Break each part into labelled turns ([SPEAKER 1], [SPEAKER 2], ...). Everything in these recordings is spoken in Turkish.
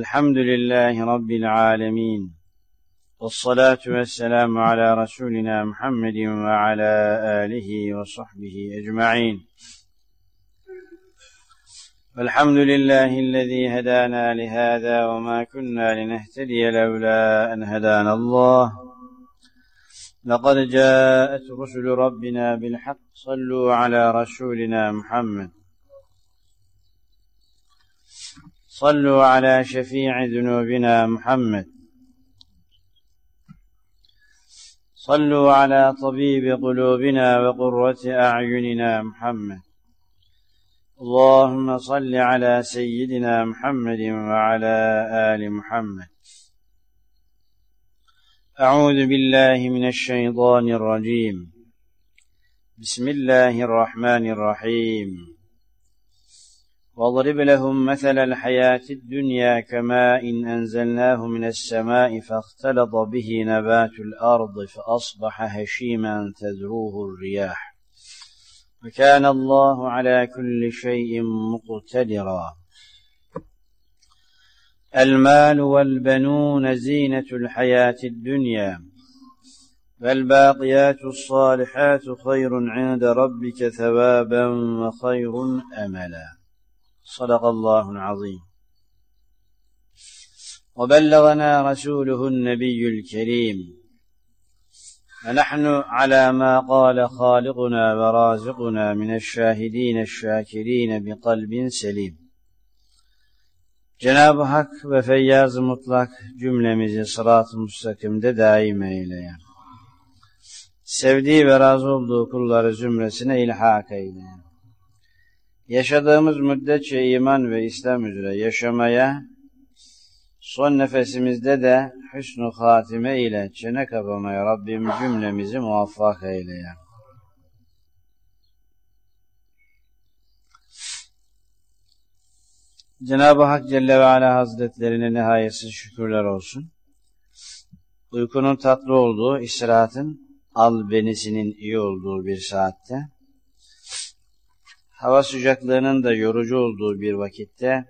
[SPEAKER 1] الحمد لله رب العالمين والصلاة والسلام على رسولنا محمد وعلى آله وصحبه أجمعين. والحمد لله الذي هدانا لهذا وما كنا لنهتدي لولا أن هدانا الله. لقد جاءت رسل ربنا بالحق صلوا على رسولنا محمد. صلوا على شفيع ذنوبنا محمد. صلوا على طبيب قلوبنا وقرة أعيننا محمد. اللهم صل على سيدنا محمد وعلى آل محمد. أعوذ بالله من الشيطان الرجيم. بسم الله الرحمن الرحيم. واضرب لهم مثل الحياة الدنيا كماء إن أنزلناه من السماء فاختلط به نبات الأرض فأصبح هشيما تذروه الرياح. وكان الله على كل شيء مقتدرا. المال والبنون زينة الحياة الدنيا. والباقيات الصالحات خير عند ربك ثوابا وخير أملا. صدق الله العظيم وبلغنا رسوله النبي الكريم ونحن على ما قال خالقنا ورازقنا من الشاهدين الشاكرين بقلب سليم Cenab-ı Hak ve feyyaz mutlak cümlemizi sırat-ı müstakimde daim eyle. Sevdiği ve razı olduğu kulları zümresine ilhak eyle. Yaşadığımız müddetçe iman ve İslam üzere yaşamaya, son nefesimizde de hüsnü hatime ile çene kapamaya Rabbim cümlemizi muvaffak eyle. Cenab-ı Hak Celle ve Ala Hazretlerine nihayetsiz şükürler olsun. Uykunun tatlı olduğu, istirahatın albenisinin iyi olduğu bir saatte, hava sıcaklığının da yorucu olduğu bir vakitte,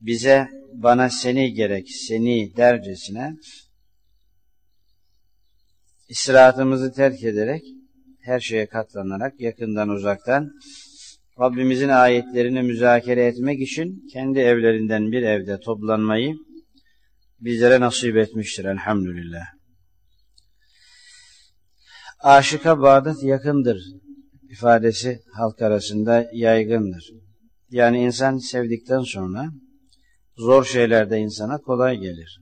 [SPEAKER 1] bize, bana seni gerek, seni dercesine, istirahatımızı terk ederek, her şeye katlanarak, yakından uzaktan, Rabbimizin ayetlerini müzakere etmek için kendi evlerinden bir evde toplanmayı bizlere nasip etmiştir elhamdülillah. Aşıka Bağdat yakındır ifadesi halk arasında yaygındır. Yani insan sevdikten sonra zor şeylerde insana kolay gelir.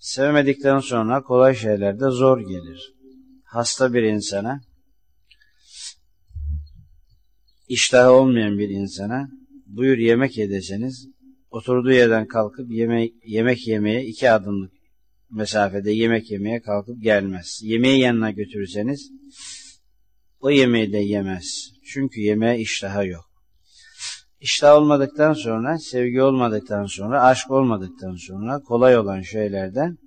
[SPEAKER 1] Sevmedikten sonra kolay şeylerde zor gelir. Hasta bir insana iştahı olmayan bir insana buyur yemek yedeseniz oturduğu yerden kalkıp yemek, yemek yemeye iki adımlık mesafede yemek yemeye kalkıp gelmez. Yemeği yanına götürürseniz o yemeği de yemez. Çünkü yemeğe iştahı yok. İştah olmadıktan sonra, sevgi olmadıktan sonra, aşk olmadıktan sonra kolay olan şeylerden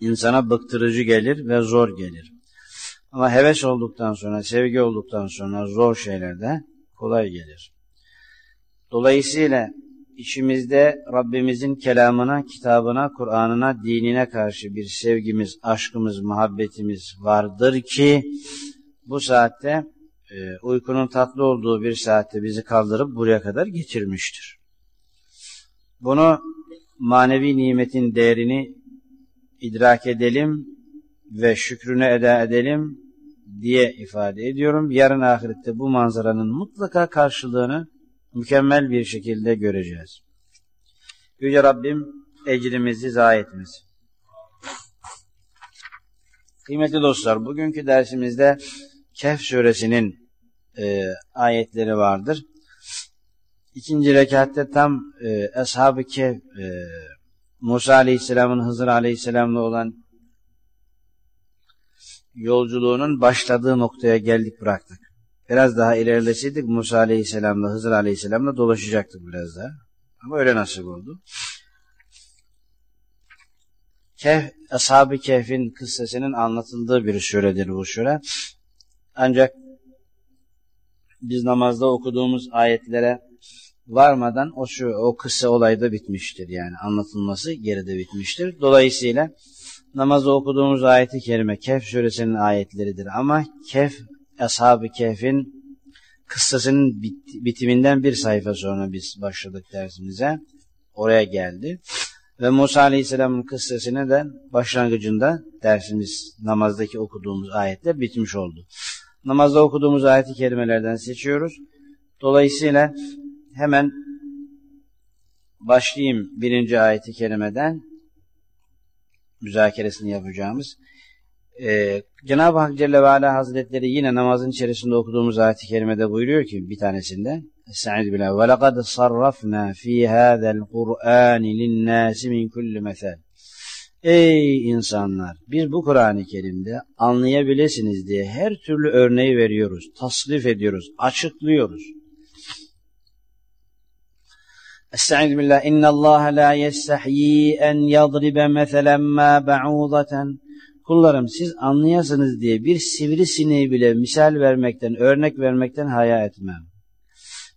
[SPEAKER 1] insana bıktırıcı gelir ve zor gelir. Ama heves olduktan sonra, sevgi olduktan sonra zor şeyler de kolay gelir. Dolayısıyla içimizde Rabbimizin kelamına, kitabına, Kur'an'ına, dinine karşı bir sevgimiz, aşkımız, muhabbetimiz vardır ki bu saatte e, uykunun tatlı olduğu bir saatte bizi kaldırıp buraya kadar getirmiştir. Bunu manevi nimetin değerini idrak edelim ve şükrünü eda edelim diye ifade ediyorum. Yarın ahirette bu manzaranın mutlaka karşılığını mükemmel bir şekilde göreceğiz. Yüce Rabbim ecrimizi zayi etmesin. Kıymetli dostlar, bugünkü dersimizde Kehf suresinin e, ayetleri vardır. İkinci rekatte tam e, Ashab-ı Kehf, e, Musa Aleyhisselam'ın Hızır Aleyhisselam'la olan yolculuğunun başladığı noktaya geldik bıraktık. Biraz daha ilerleseydik Musa Aleyhisselam'la Hızır Aleyhisselam'la dolaşacaktık biraz daha. Ama öyle nasip oldu. Kehf, Ashab-ı Kehf'in kıssasının anlatıldığı bir süredir bu süre. Ancak biz namazda okuduğumuz ayetlere varmadan o şu o kısa olayda bitmiştir yani anlatılması geride bitmiştir. Dolayısıyla namazda okuduğumuz ayeti kerime Kehf suresinin ayetleridir ama Kehf Ashab-ı Kehf'in kıssasının bit bitiminden bir sayfa sonra biz başladık dersimize. Oraya geldi. Ve Musa Aleyhisselam'ın kıssasını da başlangıcında dersimiz namazdaki okuduğumuz ayetler bitmiş oldu. Namazda okuduğumuz ayeti kerimelerden seçiyoruz. Dolayısıyla hemen başlayayım birinci ayeti kerimeden müzakeresini yapacağımız. Ee, Cenab-ı Hak Celle ve Ala Hazretleri yine namazın içerisinde okuduğumuz ayet-i kerimede buyuruyor ki bir tanesinde Estaizu billah ve lekad sarrafna fi hada'l Kur'an lin-nas min kulli mesel. Ey insanlar biz bu Kur'an-ı Kerim'de anlayabilirsiniz diye her türlü örneği veriyoruz, tasrif ediyoruz, açıklıyoruz. Estaizu billah inna Allah la yestahyi en yadribe meselen ma ba'udatan Kullarım siz anlayasınız diye bir sivrisineği bile misal vermekten, örnek vermekten haya etmem.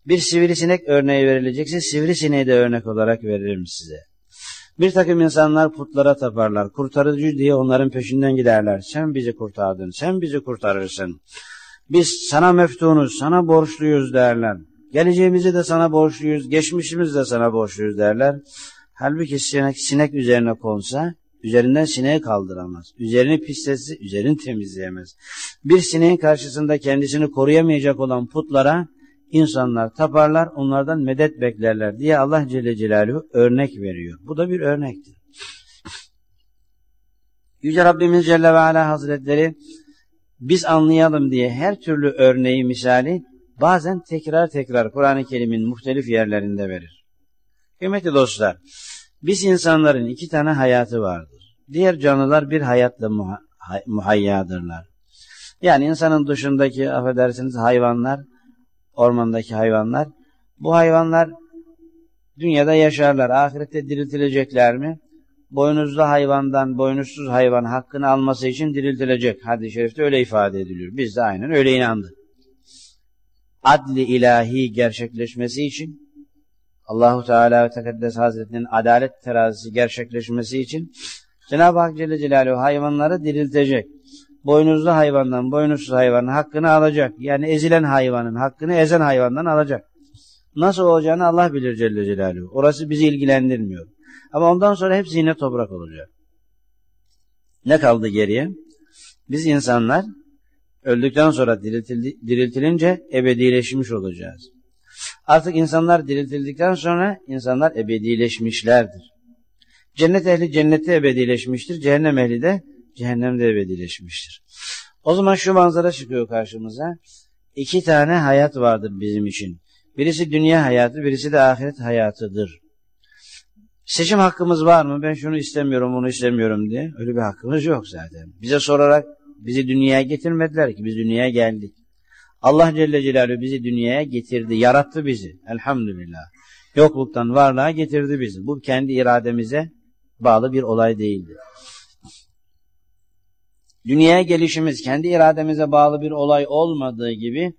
[SPEAKER 1] Bir sivrisinek örneği verilecekse sivrisineği de örnek olarak veririm size. Bir takım insanlar putlara taparlar. Kurtarıcı diye onların peşinden giderler. Sen bizi kurtardın, sen bizi kurtarırsın. Biz sana meftunuz, sana borçluyuz derler. Geleceğimizi de sana borçluyuz, geçmişimizi de sana borçluyuz derler. Halbuki sinek, sinek üzerine konsa Üzerinden sineği kaldıramaz. Üzerini pisletse üzerini temizleyemez. Bir sineğin karşısında kendisini koruyamayacak olan putlara insanlar taparlar, onlardan medet beklerler diye Allah Celle Celaluhu örnek veriyor. Bu da bir örnektir. Yüce Rabbimiz Celle ve Ala Hazretleri biz anlayalım diye her türlü örneği misali bazen tekrar tekrar Kur'an-ı Kerim'in muhtelif yerlerinde verir. Kıymetli dostlar, biz insanların iki tane hayatı vardır. Diğer canlılar bir hayatla muha muhayyadırlar. Yani insanın dışındaki affedersiniz hayvanlar, ormandaki hayvanlar, bu hayvanlar dünyada yaşarlar. Ahirette diriltilecekler mi? Boynuzlu hayvandan boynuzsuz hayvan hakkını alması için diriltilecek. Hadis-i şerifte öyle ifade ediliyor. Biz de aynen öyle inandık. Adli ilahi gerçekleşmesi için Allahu Teala ve Tekaddes Hazretinin adalet terazisi gerçekleşmesi için Cenab-ı Hak Celle Celaluhu hayvanları diriltecek. Boynuzlu hayvandan boynuzsuz hayvanın hakkını alacak. Yani ezilen hayvanın hakkını ezen hayvandan alacak. Nasıl olacağını Allah bilir Celle Celaluhu. Orası bizi ilgilendirmiyor. Ama ondan sonra hepsi yine toprak olacak. Ne kaldı geriye? Biz insanlar öldükten sonra diriltilince ebedileşmiş olacağız. Artık insanlar diriltildikten sonra insanlar ebedileşmişlerdir. Cennet ehli cennette ebedileşmiştir. Cehennem ehli de cehennemde ebedileşmiştir. O zaman şu manzara çıkıyor karşımıza. İki tane hayat vardır bizim için. Birisi dünya hayatı, birisi de ahiret hayatıdır. Seçim hakkımız var mı? Ben şunu istemiyorum, bunu istemiyorum diye. Öyle bir hakkımız yok zaten. Bize sorarak bizi dünyaya getirmediler ki biz dünyaya geldik. Allah Celle Celaluhu bizi dünyaya getirdi, yarattı bizi. Elhamdülillah. Yokluktan varlığa getirdi bizi. Bu kendi irademize bağlı bir olay değildi. Dünyaya gelişimiz kendi irademize bağlı bir olay olmadığı gibi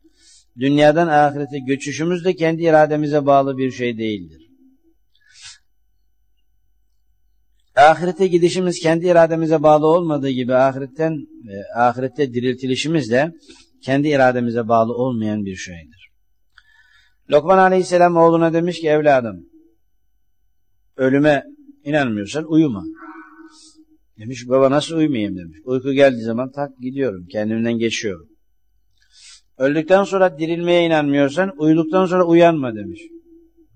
[SPEAKER 1] dünyadan ahirete göçüşümüz de kendi irademize bağlı bir şey değildir. Ahirete gidişimiz kendi irademize bağlı olmadığı gibi ahiretten e, ahirette diriltilişimiz de kendi irademize bağlı olmayan bir şeydir. Lokman Aleyhisselam oğluna demiş ki evladım ölüme inanmıyorsan uyuma. Demiş baba nasıl uyumayayım demiş. Uyku geldiği zaman tak gidiyorum kendimden geçiyorum. Öldükten sonra dirilmeye inanmıyorsan uyuduktan sonra uyanma demiş.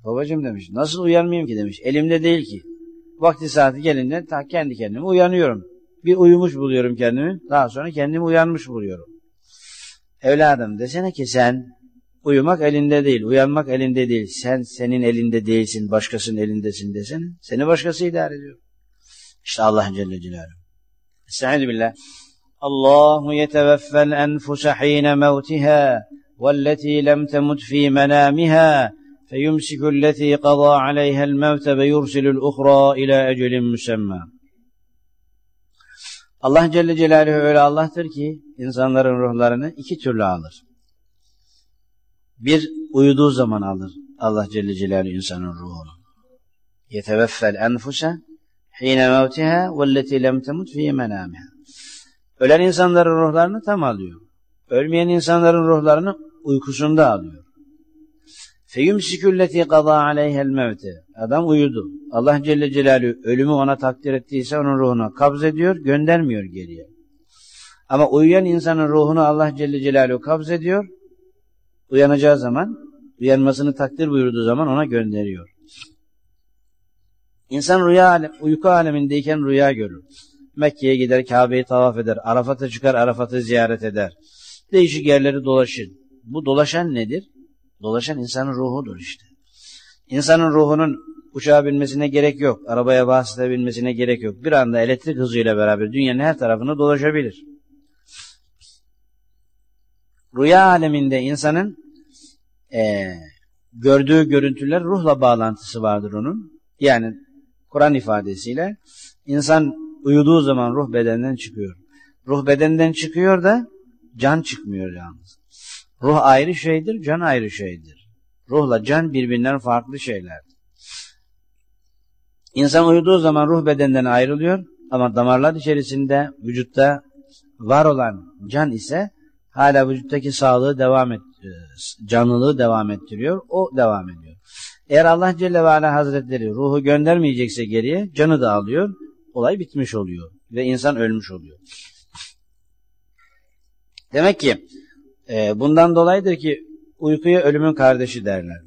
[SPEAKER 1] Babacım demiş nasıl uyanmayayım ki demiş. Elimde değil ki. Vakti saati gelince tak kendi kendime uyanıyorum. Bir uyumuş buluyorum kendimi. Daha sonra kendimi uyanmış buluyorum. Evladım desene ki sen uyumak elinde değil, uyanmak elinde değil. Sen senin elinde değilsin, başkasının elindesin desene. Seni başkası idare ediyor. İşte Allah Celle Celaluhu. Estaizu billah. Allahu yeteveffel enfuse hine mevtiha والتي لم تمت في منامها فيمسك التي قضى عليها الموت ويرسل الأخرى إلى أجل مسمى Allah Celle Celaluhu öyle Allah'tır ki insanların ruhlarını iki türlü alır. Bir uyuduğu zaman alır. Allah Celle Celaluhu insanın ruhunu. Yeteveffel enfuse hine mevtiha velleti lem temut fi menamiha. Ölen insanların ruhlarını tam alıyor. Ölmeyen insanların ruhlarını uykusunda alıyor. Feyumsikülleti qada aleyhel mevte. Adam uyudu. Allah Celle Celaluhu ölümü ona takdir ettiyse onun ruhuna kabz ediyor, göndermiyor geriye. Ama uyuyan insanın ruhunu Allah Celle Celaluhu kabz ediyor. Uyanacağı zaman, uyanmasını takdir buyurduğu zaman ona gönderiyor. İnsan rüya uyku alemindeyken rüya görür. Mekke'ye gider, Kabe'yi tavaf eder, Arafat'a çıkar, Arafat'ı ziyaret eder. Değişik yerleri dolaşır. Bu dolaşan nedir? Dolaşan insanın ruhudur işte. İnsanın ruhunun uçağa binmesine gerek yok, arabaya vasıta binmesine gerek yok. Bir anda elektrik hızıyla beraber dünyanın her tarafını dolaşabilir. Rüya aleminde insanın e, gördüğü görüntüler ruhla bağlantısı vardır onun. Yani Kur'an ifadesiyle insan uyuduğu zaman ruh bedenden çıkıyor. Ruh bedenden çıkıyor da can çıkmıyor yalnız. Ruh ayrı şeydir, can ayrı şeydir. Ruhla can birbirinden farklı şeylerdir. İnsan uyuduğu zaman ruh bedenden ayrılıyor ama damarlar içerisinde vücutta var olan can ise hala vücuttaki sağlığı devam et, e, canlılığı devam ettiriyor. O devam ediyor. Eğer Allah Celle ve Ala Hazretleri ruhu göndermeyecekse geriye canı da alıyor. Olay bitmiş oluyor ve insan ölmüş oluyor. Demek ki e, bundan dolayıdır ki uykuya ölümün kardeşi derler.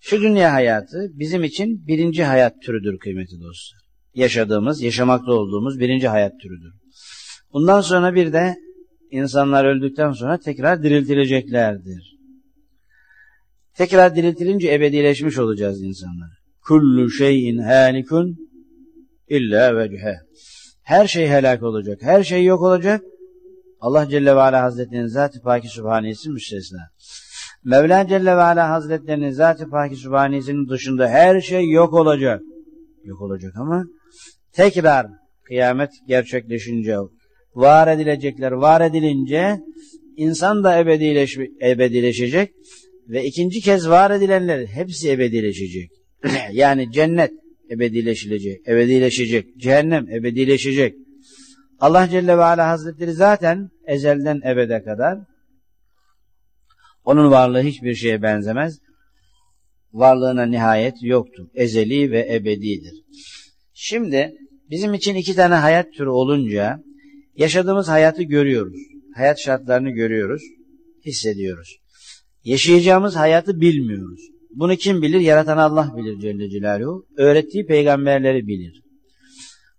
[SPEAKER 1] Şu dünya hayatı bizim için birinci hayat türüdür kıymetli dostlar. Yaşadığımız, yaşamakta olduğumuz birinci hayat türüdür. Bundan sonra bir de insanlar öldükten sonra tekrar diriltileceklerdir. Tekrar diriltilince ebedileşmiş olacağız insanlar. Kullu şeyin halikun illa vecihe. Her şey helak olacak. Her şey yok olacak. Allah Celle ve Ala Hazretleri'nin Zat-ı Paki Sübhaniyesi müstesna. Mevla Celle ve Ala Hazretleri'nin Zat-ı Paki Sübhaniyesi'nin dışında her şey yok olacak. Yok olacak ama tekrar kıyamet gerçekleşince, var edilecekler var edilince insan da ebedileş, ebedileşecek ve ikinci kez var edilenler hepsi ebedileşecek. yani cennet ebedileşilecek, ebedileşecek, cehennem ebedileşecek. Allah Celle ve Ala Hazretleri zaten ezelden ebede kadar onun varlığı hiçbir şeye benzemez. Varlığına nihayet yoktur. Ezeli ve ebedidir. Şimdi bizim için iki tane hayat türü olunca yaşadığımız hayatı görüyoruz. Hayat şartlarını görüyoruz, hissediyoruz. Yaşayacağımız hayatı bilmiyoruz. Bunu kim bilir? Yaratan Allah bilir Celle Celaluhu. Öğrettiği peygamberleri bilir.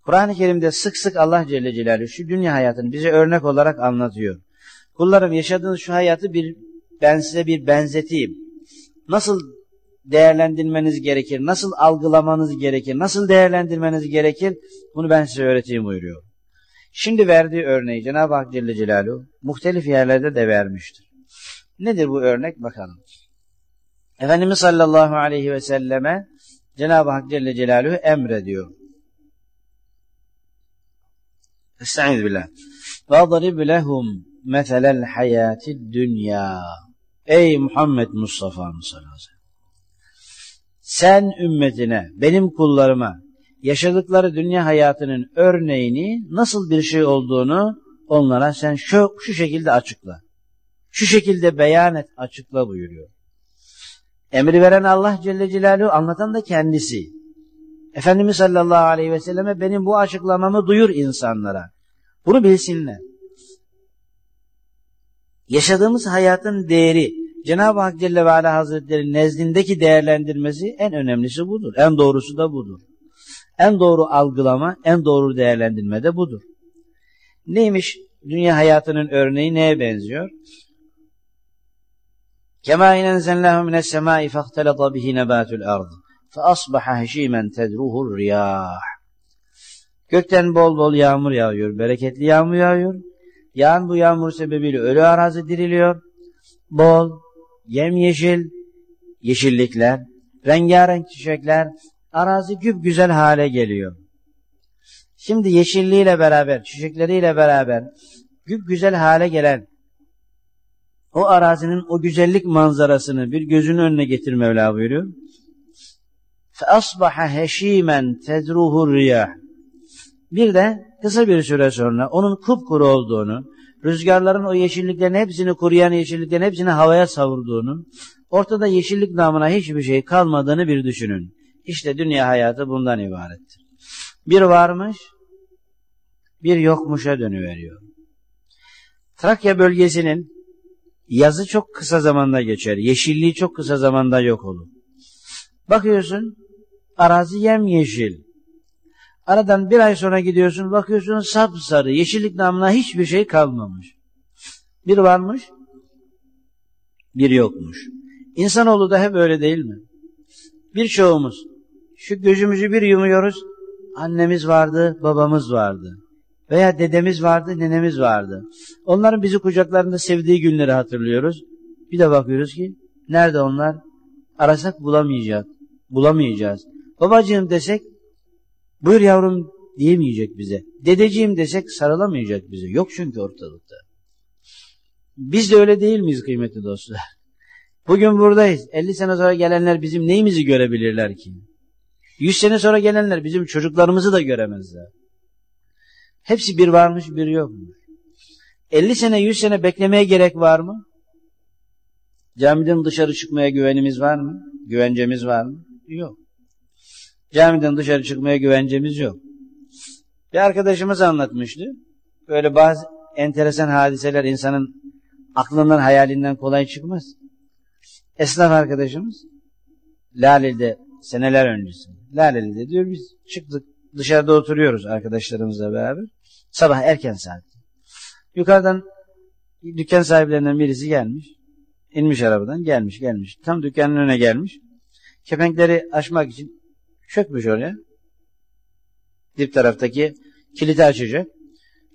[SPEAKER 1] Kur'an-ı Kerim'de sık sık Allah Celle Celaluhu şu dünya hayatını bize örnek olarak anlatıyor. Kullarım yaşadığınız şu hayatı bir ben size bir benzeteyim. Nasıl değerlendirmeniz gerekir, nasıl algılamanız gerekir, nasıl değerlendirmeniz gerekir bunu ben size öğreteyim buyuruyor. Şimdi verdiği örneği Cenab-ı Hak Celle Celaluhu muhtelif yerlerde de vermiştir. Nedir bu örnek bakalım. Efendimiz sallallahu aleyhi ve selleme Cenab-ı Hak Celle Celaluhu emrediyor. Estaiz billah. Vadrib lehum meselel hayati dünya. Ey Muhammed Mustafa sallallahu aleyhi Sen ümmetine, benim kullarıma yaşadıkları dünya hayatının örneğini nasıl bir şey olduğunu onlara sen şu, şu şekilde açıkla. Şu şekilde beyan et, açıkla buyuruyor. Emri veren Allah Celle Celaluhu anlatan da kendisi. Efendimiz sallallahu aleyhi ve selleme benim bu açıklamamı duyur insanlara. Bunu bilsinler. Yaşadığımız hayatın değeri, Cenab-ı Hak Celle ve Ala Hazretleri nezdindeki değerlendirmesi en önemlisi budur. En doğrusu da budur. En doğru algılama, en doğru değerlendirme de budur. Neymiş dünya hayatının örneği neye benziyor? Kema inenzenlehu mine's semai fahtalata bihi nebatul ardı. فأصبح هشيما تدروه الرياح Gökten bol bol yağmur yağıyor, bereketli yağmur yağıyor. Yağan bu yağmur sebebiyle ölü arazi diriliyor. Bol, yemyeşil, yeşillikler, rengarenk çiçekler, arazi güp güzel hale geliyor. Şimdi yeşilliğiyle beraber, çiçekleriyle beraber güp güzel hale gelen o arazinin o güzellik manzarasını bir gözünün önüne getir Mevla buyuruyor. فَأَصْبَحَ هَش۪يمًا تَدْرُهُ الرِّيَاحِ Bir de kısa bir süre sonra onun kupkuru olduğunu, rüzgarların o yeşilliklerin hepsini, kuruyan yeşilliklerin hepsini havaya savurduğunu, ortada yeşillik namına hiçbir şey kalmadığını bir düşünün. İşte dünya hayatı bundan ibarettir. Bir varmış, bir yokmuşa dönüveriyor. Trakya bölgesinin yazı çok kısa zamanda geçer, yeşilliği çok kısa zamanda yok olur. Bakıyorsun, arazi yemyeşil. Aradan bir ay sonra gidiyorsun, bakıyorsun sapsarı, yeşillik namına hiçbir şey kalmamış. Bir varmış, bir yokmuş. İnsanoğlu da hep öyle değil mi? Birçoğumuz şu gözümüzü bir yumuyoruz, annemiz vardı, babamız vardı. Veya dedemiz vardı, nenemiz vardı. Onların bizi kucaklarında sevdiği günleri hatırlıyoruz. Bir de bakıyoruz ki, nerede onlar? Arasak bulamayacak, bulamayacağız. Babacığım desek, buyur yavrum diyemeyecek bize. Dedeciğim desek sarılamayacak bize. Yok çünkü ortalıkta. Biz de öyle değil miyiz kıymetli dostlar? Bugün buradayız. 50 sene sonra gelenler bizim neyimizi görebilirler ki? 100 sene sonra gelenler bizim çocuklarımızı da göremezler. Hepsi bir varmış bir yokmuş. 50 sene 100 sene beklemeye gerek var mı? Camiden dışarı çıkmaya güvenimiz var mı? Güvencemiz var mı? Yok. Camiden dışarı çıkmaya güvencemiz yok. Bir arkadaşımız anlatmıştı. Böyle bazı enteresan hadiseler insanın aklından hayalinden kolay çıkmaz. Esnaf arkadaşımız Laleli'de seneler öncesi. Laleli'de diyor biz çıktık dışarıda oturuyoruz arkadaşlarımızla beraber. Sabah erken saat. Yukarıdan dükkan sahiplerinden birisi gelmiş. İnmiş arabadan gelmiş gelmiş. Tam dükkanın önüne gelmiş. Kepenkleri açmak için çökmüş oraya. Dip taraftaki kilidi açacak.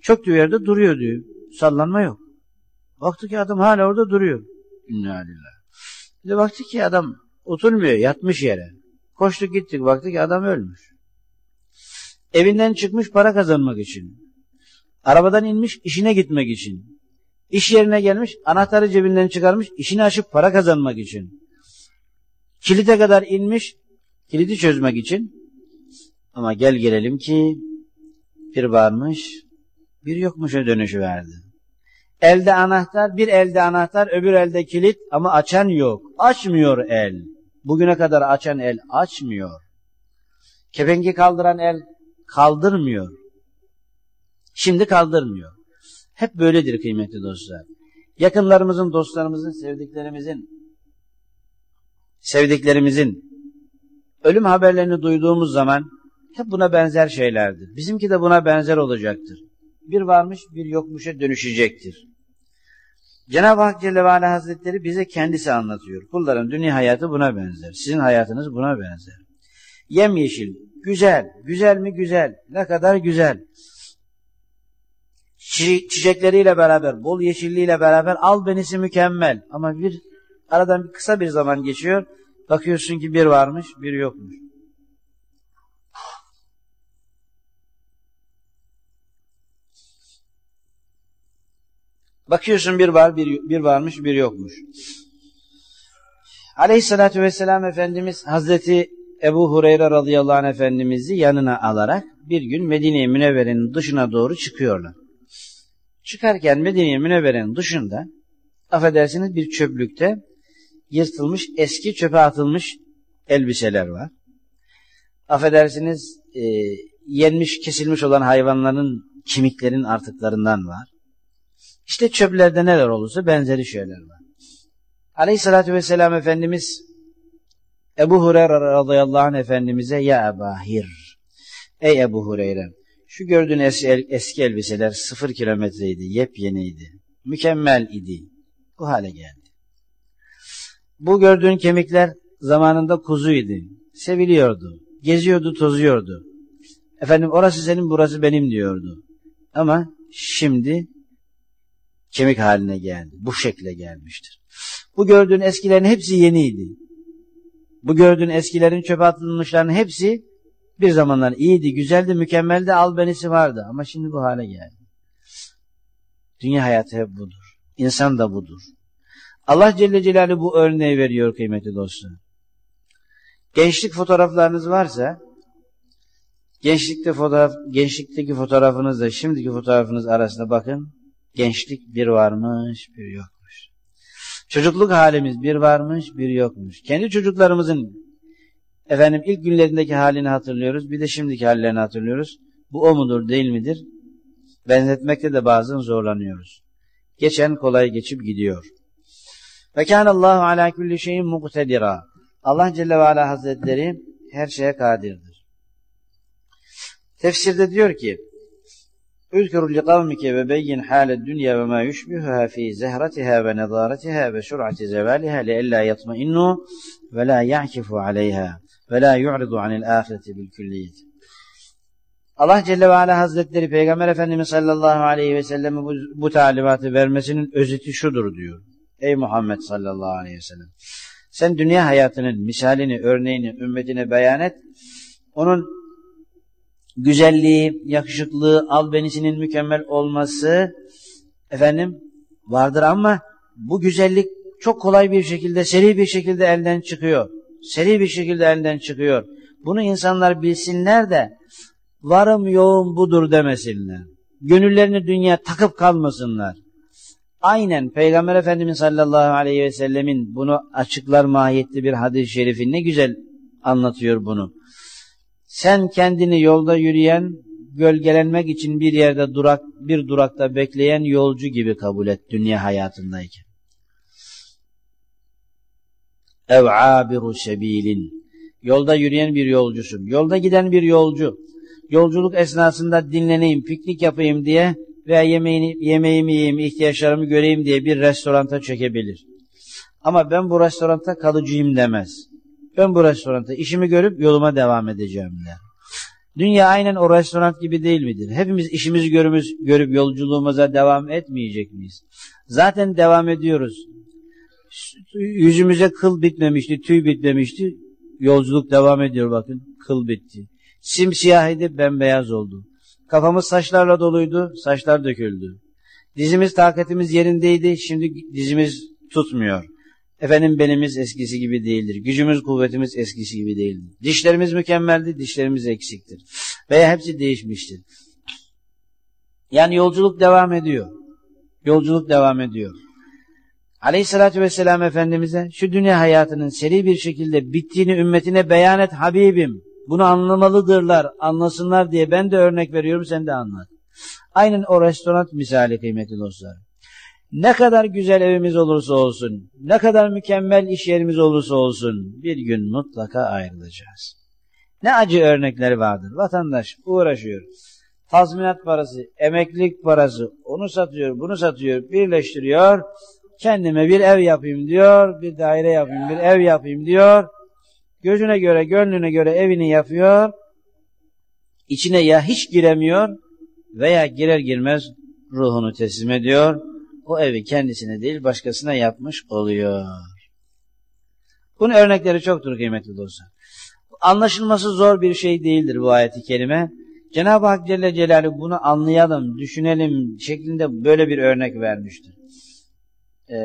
[SPEAKER 1] Çok diyor yerde duruyor diyor. Sallanma yok. Baktı ki adam hala orada duruyor. İnna Bir de baktı ki adam oturmuyor yatmış yere. Koştuk gittik baktı ki adam ölmüş. Evinden çıkmış para kazanmak için. Arabadan inmiş işine gitmek için. İş yerine gelmiş anahtarı cebinden çıkarmış işini açıp para kazanmak için. Kilite kadar inmiş kilidi çözmek için. Ama gel gelelim ki bir varmış bir yokmuşa dönüşü verdi. Elde anahtar, bir elde anahtar, öbür elde kilit ama açan yok. Açmıyor el. Bugüne kadar açan el açmıyor. Kepengi kaldıran el kaldırmıyor. Şimdi kaldırmıyor. Hep böyledir kıymetli dostlar. Yakınlarımızın, dostlarımızın, sevdiklerimizin sevdiklerimizin ölüm haberlerini duyduğumuz zaman hep buna benzer şeylerdir. Bizimki de buna benzer olacaktır. Bir varmış bir yokmuşa dönüşecektir. Cenab-ı Hak Celle ve Hazretleri bize kendisi anlatıyor. Kulların dünya hayatı buna benzer. Sizin hayatınız buna benzer. Yemyeşil, güzel. Güzel mi güzel. Ne kadar güzel. Çi çiçekleriyle beraber, bol yeşilliğiyle beraber al benisi mükemmel. Ama bir aradan kısa bir zaman geçiyor. Bakıyorsun ki bir varmış, bir yokmuş. Bakıyorsun bir var, bir, bir varmış, bir yokmuş. Aleyhissalatü vesselam Efendimiz Hazreti Ebu Hureyre radıyallahu anh Efendimiz'i yanına alarak bir gün Medine-i Münevvere'nin dışına doğru çıkıyorlar. Çıkarken Medine-i Münevvere'nin dışında affedersiniz bir çöplükte yırtılmış eski çöpe atılmış elbiseler var. Affedersiniz e, yenmiş kesilmiş olan hayvanların kemiklerin artıklarından var. İşte çöplerde neler olursa benzeri şeyler var. Aleyhissalatü vesselam Efendimiz Ebu Hureyre radıyallahu anh Efendimiz'e ya Ebahir Ey Ebu Hureyre şu gördüğün eski, eski elbiseler sıfır kilometreydi, yepyeniydi, mükemmel idi. Bu hale geldi. Bu gördüğün kemikler zamanında kuzuydu, seviliyordu, geziyordu, tozuyordu. Efendim orası senin, burası benim diyordu. Ama şimdi kemik haline geldi, bu şekle gelmiştir. Bu gördüğün eskilerin hepsi yeniydi. Bu gördüğün eskilerin çöpe atılmışların hepsi bir zamanlar iyiydi, güzeldi, mükemmeldi, albenisi vardı. Ama şimdi bu hale geldi. Dünya hayatı hep budur. İnsan da budur. Allah Celle Celaluhu bu örneği veriyor kıymetli dostum. Gençlik fotoğraflarınız varsa gençlikte fotoğraf gençlikteki fotoğrafınızla şimdiki fotoğrafınız arasında bakın. Gençlik bir varmış, bir yokmuş. Çocukluk halimiz bir varmış, bir yokmuş. Kendi çocuklarımızın efendim ilk günlerindeki halini hatırlıyoruz. Bir de şimdiki hallerini hatırlıyoruz. Bu o mudur, değil midir? Benzetmekte de bazen zorlanıyoruz. Geçen kolay geçip gidiyor. Ve kânallâhu alâ külli şeyin muktedirâ. Allah Celle ve Ala Hazretleri her şeye kadirdir. Tefsirde diyor ki Üzkürü li kavmike ve beyyin hale dünya ve ma yüşbühüha fi zehratiha ve nezaretiha ve şur'ati zevaliha li ella yatmainnu ve la ya'kifu aleyha ve la yu'ridu anil ahireti bil külliyet. Allah Celle ve Ala Hazretleri Peygamber Efendimiz sallallahu aleyhi ve sellem'e bu, bu talimatı vermesinin özeti şudur diyor. Ey Muhammed sallallahu aleyhi ve sellem. Sen dünya hayatının misalini, örneğini ümmetine beyan et. Onun güzelliği, yakışıklığı, albenisinin mükemmel olması efendim vardır ama bu güzellik çok kolay bir şekilde, seri bir şekilde elden çıkıyor. Seri bir şekilde elden çıkıyor. Bunu insanlar bilsinler de varım yoğum budur demesinler. Gönüllerini dünya takıp kalmasınlar. Aynen Peygamber Efendimiz sallallahu aleyhi ve sellemin bunu açıklar mahiyetli bir hadis-i şerifi ne güzel anlatıyor bunu. Sen kendini yolda yürüyen, gölgelenmek için bir yerde durak, bir durakta bekleyen yolcu gibi kabul et dünya hayatındayken. Ev abiru sebilin. Yolda yürüyen bir yolcusun. Yolda giden bir yolcu. Yolculuk esnasında dinleneyim, piknik yapayım diye veya yemeğini, yemeğimi yiyeyim, ihtiyaçlarımı göreyim diye bir restoranta çekebilir. Ama ben bu restoranta kalıcıyım demez. Ben bu restoranta işimi görüp yoluma devam edeceğim der. Dünya aynen o restoran gibi değil midir? Hepimiz işimizi görümüz, görüp yolculuğumuza devam etmeyecek miyiz? Zaten devam ediyoruz. Yüzümüze kıl bitmemişti, tüy bitmemişti. Yolculuk devam ediyor bakın. Kıl bitti. Simsiyah idi, bembeyaz oldu. Kafamız saçlarla doluydu, saçlar döküldü. Dizimiz takatimiz yerindeydi, şimdi dizimiz tutmuyor. Efendim belimiz eskisi gibi değildir. Gücümüz, kuvvetimiz eskisi gibi değildir. Dişlerimiz mükemmeldi, dişlerimiz eksiktir. Veya hepsi değişmiştir. Yani yolculuk devam ediyor. Yolculuk devam ediyor. Aleyhissalatü vesselam Efendimiz'e şu dünya hayatının seri bir şekilde bittiğini ümmetine beyan et Habibim. Bunu anlamalıdırlar, anlasınlar diye ben de örnek veriyorum, sen de anlat. Aynen o restoran misali kıymetli dostlar. Ne kadar güzel evimiz olursa olsun, ne kadar mükemmel iş yerimiz olursa olsun, bir gün mutlaka ayrılacağız. Ne acı örnekleri vardır. Vatandaş uğraşıyor. Tazminat parası, emeklilik parası, onu satıyor, bunu satıyor, birleştiriyor. Kendime bir ev yapayım diyor, bir daire yapayım, bir ev yapayım diyor. Gözüne göre, gönlüne göre evini yapıyor. İçine ya hiç giremiyor veya girer girmez ruhunu teslim ediyor. O evi kendisine değil başkasına yapmış oluyor. Bunun örnekleri çoktur kıymetli dostlar. Anlaşılması zor bir şey değildir bu ayeti kerime. Cenab-ı Hak Celle Celaluhu bunu anlayalım, düşünelim şeklinde böyle bir örnek vermiştir. Ee,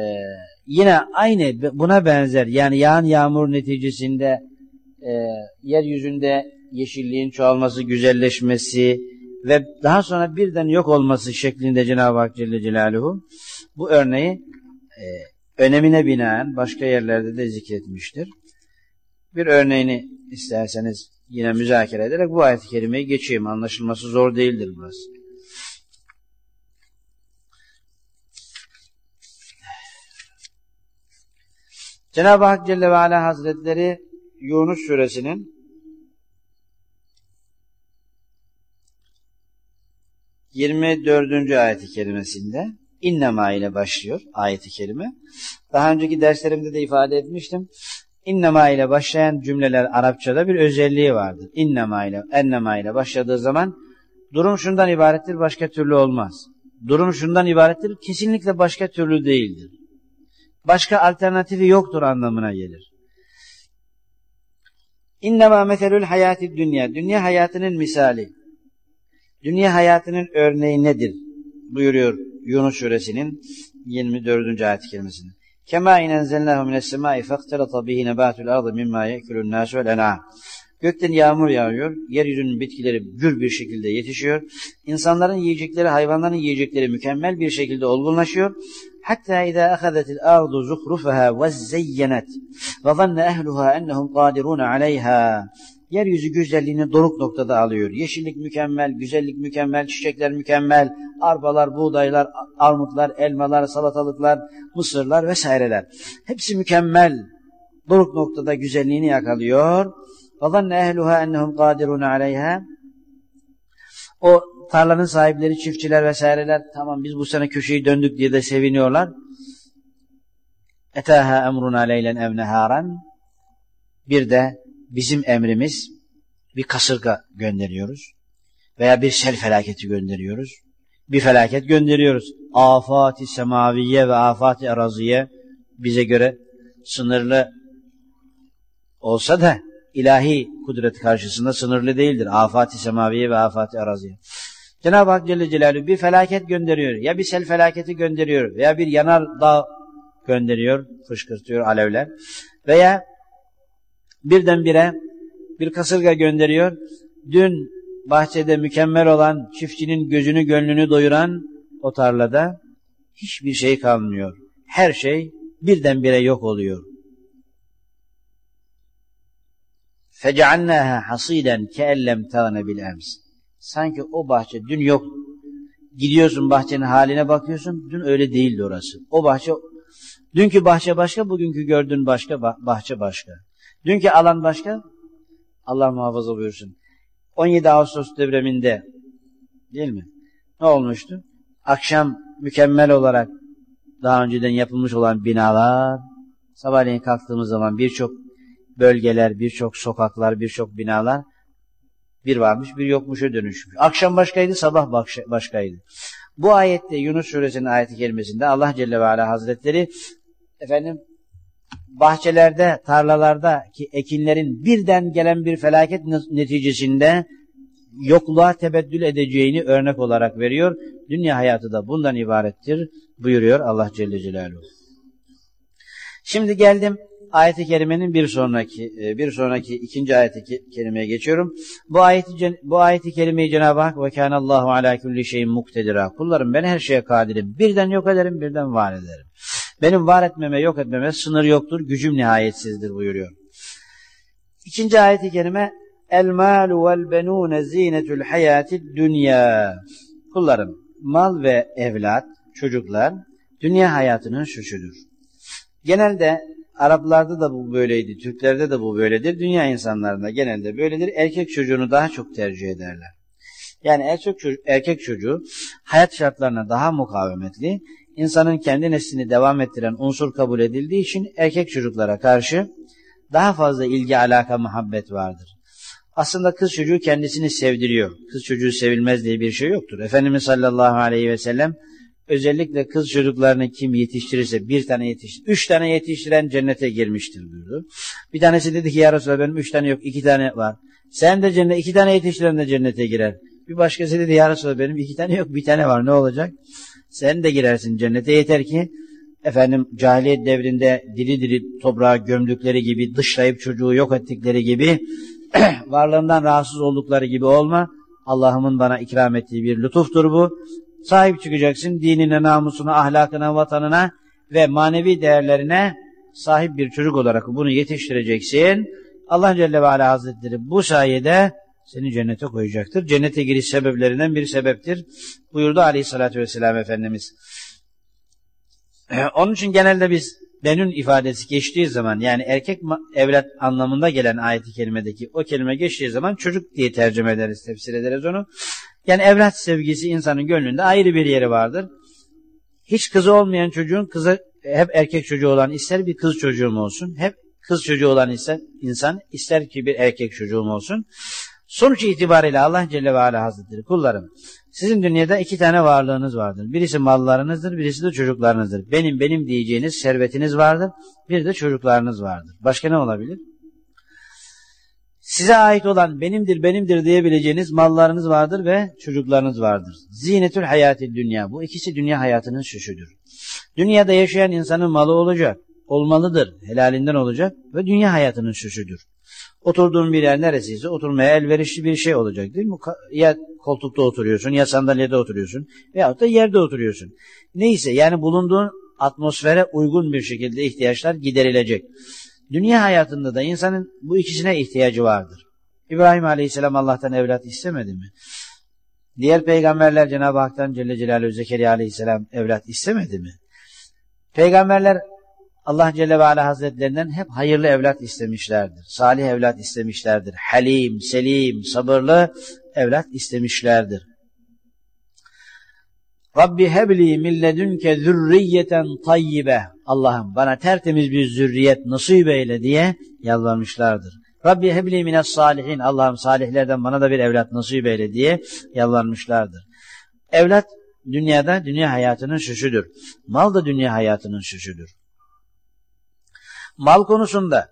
[SPEAKER 1] yine aynı buna benzer yani yağan yağmur neticesinde e, yeryüzünde yeşilliğin çoğalması, güzelleşmesi ve daha sonra birden yok olması şeklinde Cenab-ı Hak Celle Celaluhu bu örneği e, önemine binaen başka yerlerde de zikretmiştir. Bir örneğini isterseniz yine müzakere ederek bu ayet-i kerimeyi geçeyim. Anlaşılması zor değildir burası. Cenab-ı Hak Celle ve Ala Hazretleri Yunus suresinin 24. ayeti kerimesinde innema ile başlıyor ayeti kerime. Daha önceki derslerimde de ifade etmiştim. İnnema ile başlayan cümleler Arapçada bir özelliği vardır. İnnema ile, ennema ile başladığı zaman durum şundan ibarettir, başka türlü olmaz. Durum şundan ibarettir, kesinlikle başka türlü değildir. Başka alternatifi yoktur anlamına gelir. İnnemâ meselül hayâti dünya. Dünya hayatının misali. Dünya hayatının örneği nedir? Buyuruyor Yunus suresinin 24. ayet kelimesinde. Kema in enzelnahu mines semai fahtelata bihi nebatul ardı mimma yekulun nasu vel en'am. Gökten yağmur yağıyor, yeryüzünün bitkileri gür bir şekilde yetişiyor. İnsanların yiyecekleri, hayvanların yiyecekleri mükemmel bir şekilde olgunlaşıyor. Hatta idâ ahadetil ardu zuhrufaha ve zeyyenet ve zanne ehluha ennehum qadirun aleyha. Yeryüzü güzelliğini doruk noktada alıyor. Yeşillik mükemmel, güzellik mükemmel, çiçekler mükemmel, arbalar, buğdaylar, armutlar, elmalar, salatalıklar, mısırlar vesaireler. Hepsi mükemmel. Doruk noktada güzelliğini yakalıyor. وَظَنَّ اَهْلُهَا اَنَّهُمْ قَادِرُونَ عَلَيْهَا O tarlanın sahipleri, çiftçiler vesaireler tamam biz bu sene köşeyi döndük diye de seviniyorlar. Etaha emruna leylen ev neharan. Bir de bizim emrimiz bir kasırga gönderiyoruz. Veya bir sel felaketi gönderiyoruz. Bir felaket gönderiyoruz. Afati semaviye ve afati araziye bize göre sınırlı olsa da ilahi kudret karşısında sınırlı değildir. Afati semaviye ve afati araziye. Cenab-ı Hak Celle Celaluhu bir felaket gönderiyor. Ya bir sel felaketi gönderiyor veya bir yanar dağ gönderiyor, fışkırtıyor alevler. Veya birdenbire bir kasırga gönderiyor. Dün bahçede mükemmel olan çiftçinin gözünü gönlünü doyuran o tarlada hiçbir şey kalmıyor. Her şey birdenbire yok oluyor. فَجَعَلْنَاهَا حَصِيدًا كَاَلَّمْ تَغْنَ بِالْاَمْسِ Sanki o bahçe dün yok. Gidiyorsun bahçenin haline bakıyorsun. Dün öyle değildi orası. O bahçe, dünkü bahçe başka, bugünkü gördüğün başka, bahçe başka. Dünkü alan başka, Allah muhafaza buyursun. 17 Ağustos depreminde değil mi? Ne olmuştu? Akşam mükemmel olarak daha önceden yapılmış olan binalar sabahleyin kalktığımız zaman birçok bölgeler, birçok sokaklar, birçok binalar bir varmış bir yokmuşa dönüşmüş. Akşam başkaydı, sabah başkaydı. Bu ayette Yunus suresinin ayeti kelimesinde Allah Celle ve Ala Hazretleri efendim bahçelerde, tarlalarda ki ekinlerin birden gelen bir felaket neticesinde yokluğa tebeddül edeceğini örnek olarak veriyor. Dünya hayatı da bundan ibarettir buyuruyor Allah Celle Celaluhu. Şimdi geldim ayeti kerimenin bir sonraki e, bir sonraki ikinci ayeti kerimeye geçiyorum. Bu ayeti bu ayeti kerimeyi Cenab-ı Hak ve Allahu ala kulli şeyin muktedira. Kullarım ben her şeye kadirim. Birden yok ederim, birden var ederim. Benim var etmeme, yok etmeme sınır yoktur. Gücüm nihayetsizdir buyuruyor. İkinci ayeti kerime El malu vel benune zinetul hayati dünya. Kullarım mal ve evlat, çocuklar dünya hayatının süsüdür. Genelde Araplarda da bu böyleydi, Türklerde de bu böyledir, dünya insanlarında genelde böyledir. Erkek çocuğunu daha çok tercih ederler. Yani erkek, çocuğu, erkek çocuğu hayat şartlarına daha mukavemetli, insanın kendi neslini devam ettiren unsur kabul edildiği için erkek çocuklara karşı daha fazla ilgi, alaka, muhabbet vardır. Aslında kız çocuğu kendisini sevdiriyor. Kız çocuğu sevilmez diye bir şey yoktur. Efendimiz sallallahu aleyhi ve sellem özellikle kız çocuklarını kim yetiştirirse bir tane yetiştir, üç tane yetiştiren cennete girmiştir buyurdu. Bir tanesi dedi ki ya Resulallah benim üç tane yok, iki tane var. Sen de cennet, iki tane yetiştiren de cennete girer. Bir başkası dedi ya Resulallah benim iki tane yok, bir tane var ne olacak? Sen de girersin cennete yeter ki efendim cahiliyet devrinde diri diri toprağa gömdükleri gibi, dışlayıp çocuğu yok ettikleri gibi varlığından rahatsız oldukları gibi olma. Allah'ımın bana ikram ettiği bir lütuftur bu. Sahip çıkacaksın dinine, namusuna, ahlakına, vatanına ve manevi değerlerine sahip bir çocuk olarak bunu yetiştireceksin. Allah Celle ve Ala Hazretleri bu sayede seni cennete koyacaktır. Cennete giriş sebeplerinden bir sebeptir. Buyurdu Aleyhisselatü Vesselam Efendimiz. Onun için genelde biz benün ifadesi geçtiği zaman yani erkek evlat anlamında gelen ayeti kelimedeki o kelime geçtiği zaman çocuk diye tercüme ederiz, tefsir ederiz onu. Yani evlat sevgisi insanın gönlünde ayrı bir yeri vardır. Hiç kızı olmayan çocuğun kızı hep erkek çocuğu olan ister bir kız çocuğum olsun. Hep kız çocuğu olan ister, insan ister ki bir erkek çocuğum olsun. Sonuç itibariyle Allah Celle ve Ala Hazretleri kullarım sizin dünyada iki tane varlığınız vardır. Birisi mallarınızdır, birisi de çocuklarınızdır. Benim benim diyeceğiniz servetiniz vardır, bir de çocuklarınız vardır. Başka ne olabilir? Size ait olan benimdir benimdir diyebileceğiniz mallarınız vardır ve çocuklarınız vardır. Zinetül hayati dünya. Bu ikisi dünya hayatının süsüdür. Dünyada yaşayan insanın malı olacak. Olmalıdır. Helalinden olacak ve dünya hayatının süsüdür. Oturduğun bir yer neresiyse oturmaya elverişli bir şey olacak değil mi? Ya koltukta oturuyorsun ya sandalyede oturuyorsun veyahut da yerde oturuyorsun. Neyse yani bulunduğun atmosfere uygun bir şekilde ihtiyaçlar giderilecek. Dünya hayatında da insanın bu ikisine ihtiyacı vardır. İbrahim Aleyhisselam Allah'tan evlat istemedi mi? Diğer peygamberler Cenab-ı Hak'tan Celle Celaluhu Zekeriya Aleyhisselam evlat istemedi mi? Peygamberler Allah Celle ve Ala Hazretlerinden hep hayırlı evlat istemişlerdir. Salih evlat istemişlerdir. Halim, selim, sabırlı evlat istemişlerdir. Rabbi hebli milledünke zürriyeten tayyibe. Allah'ım bana tertemiz bir zürriyet nasip eyle diye yalvarmışlardır. Rabbi hebli mines salihin. Allah'ım salihlerden bana da bir evlat nasip eyle diye yalvarmışlardır. Evlat dünyada dünya hayatının süsüdür. Mal da dünya hayatının süsüdür. Mal konusunda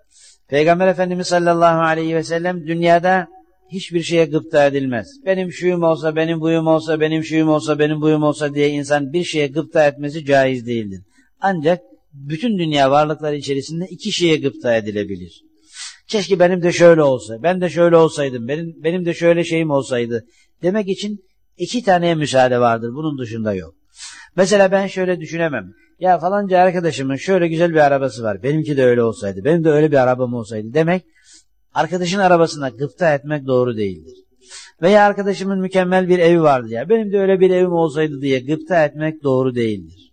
[SPEAKER 1] Peygamber Efendimiz sallallahu aleyhi ve sellem dünyada hiçbir şeye gıpta edilmez. Benim şuyum olsa, benim buyum olsa, benim şuyum olsa, benim buyum olsa diye insan bir şeye gıpta etmesi caiz değildir. Ancak bütün dünya varlıkları içerisinde iki şeye gıpta edilebilir. Keşke benim de şöyle olsa, ben de şöyle olsaydım, benim, benim de şöyle şeyim olsaydı demek için iki taneye müsaade vardır. Bunun dışında yok. Mesela ben şöyle düşünemem. Ya falanca arkadaşımın şöyle güzel bir arabası var. Benimki de öyle olsaydı. Benim de öyle bir arabam olsaydı demek arkadaşın arabasına gıpta etmek doğru değildir. Veya arkadaşımın mükemmel bir evi vardı ya. Benim de öyle bir evim olsaydı diye gıpta etmek doğru değildir.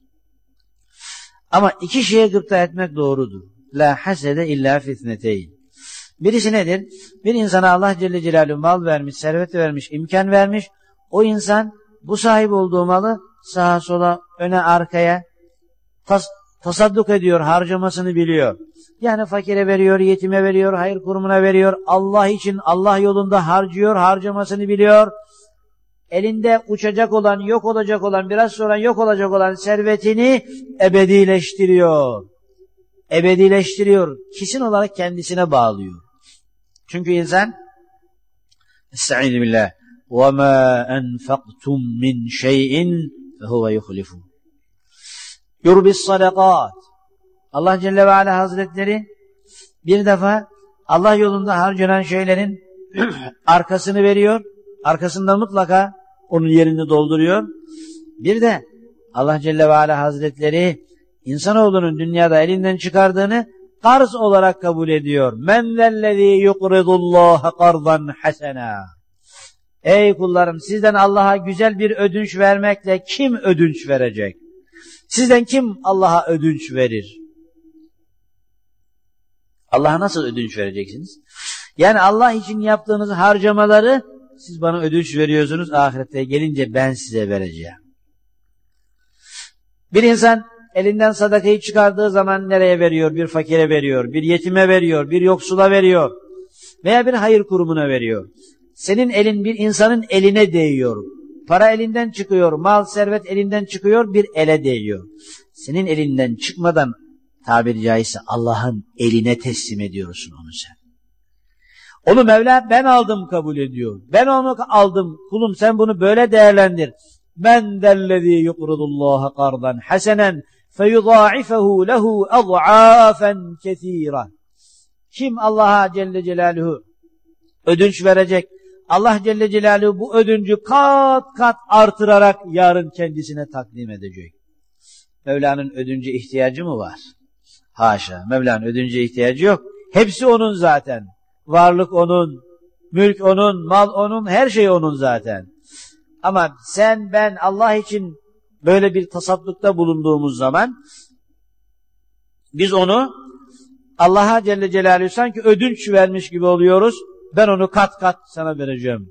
[SPEAKER 1] Ama iki şeye gıpta etmek doğrudur. La hasede illa fitneteyn. Birisi nedir? Bir insana Allah Celle Celaluhu mal vermiş, servet vermiş, imkan vermiş. O insan bu sahip olduğu malı sağa sola, öne arkaya tas tasadduk ediyor, harcamasını biliyor. Yani fakire veriyor, yetime veriyor, hayır kurumuna veriyor. Allah için Allah yolunda harcıyor, harcamasını biliyor Elinde uçacak olan, yok olacak olan, biraz sonra yok olacak olan servetini ebedileştiriyor. Ebedileştiriyor. Kesin olarak kendisine bağlıyor. Çünkü insan Estaizu billah وَمَا أَنْفَقْتُمْ مِنْ شَيْءٍ فَهُوَ يُخْلِفُ Yurbis sadakat. Allah Celle ve Ala Hazretleri bir defa Allah yolunda harcanan şeylerin arkasını veriyor. Arkasında mutlaka onun yerini dolduruyor. Bir de Allah Celle ve Ala Hazretleri insanoğlunun dünyada elinden çıkardığını karz olarak kabul ediyor. Men zellezî yukridullâhe kardan hasena. Ey kullarım sizden Allah'a güzel bir ödünç vermekle kim ödünç verecek? Sizden kim Allah'a ödünç verir? Allah'a nasıl ödünç vereceksiniz? Yani Allah için yaptığınız harcamaları siz bana ödünç veriyorsunuz. Ahirette gelince ben size vereceğim. Bir insan elinden sadakayı çıkardığı zaman nereye veriyor? Bir fakire veriyor, bir yetime veriyor, bir yoksula veriyor veya bir hayır kurumuna veriyor. Senin elin bir insanın eline değiyor. Para elinden çıkıyor, mal, servet elinden çıkıyor, bir ele değiyor. Senin elinden çıkmadan tabiri caizse Allah'ın eline teslim ediyorsun onu sen. Onu Mevla ben aldım kabul ediyor. Ben onu aldım. Kulum sen bunu böyle değerlendir. Men dellezî yukridullâhe kardan hasenen feyudâifehu lehu ad'âfen kesîran. Kim Allah'a Celle Celaluhu ödünç verecek, Allah Celle Celaluhu bu ödüncü kat kat artırarak yarın kendisine takdim edecek. Mevla'nın ödünce ihtiyacı mı var? Haşa. Mevla'nın ödünce ihtiyacı yok. Hepsi onun zaten. Varlık onun, mülk onun, mal onun, her şey onun zaten. Ama sen ben Allah için böyle bir tasaddukta bulunduğumuz zaman biz onu Allah'a Celle Celaluhu sanki ödünç vermiş gibi oluyoruz. Ben onu kat kat sana vereceğim.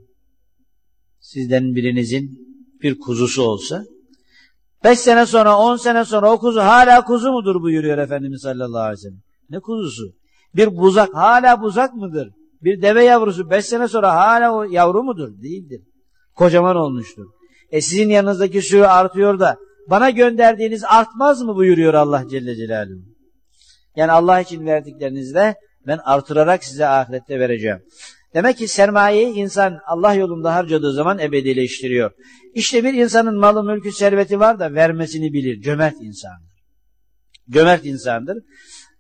[SPEAKER 1] Sizden birinizin bir kuzusu olsa, beş sene sonra, on sene sonra o kuzu hala kuzu mudur buyuruyor Efendimiz sallallahu aleyhi ve sellem. Ne kuzusu? Bir buzak hala buzak mıdır? Bir deve yavrusu beş sene sonra hala o yavru mudur? Değildir. Kocaman olmuştur. E sizin yanınızdaki sürü artıyor da bana gönderdiğiniz artmaz mı buyuruyor Allah Celle Celaluhu. Yani Allah için verdiklerinizde ben artırarak size ahirette vereceğim. Demek ki sermayeyi insan Allah yolunda harcadığı zaman ebedileştiriyor. İşte bir insanın malı, mülkü, serveti var da vermesini bilir. Cömert insan. Cömert insandır.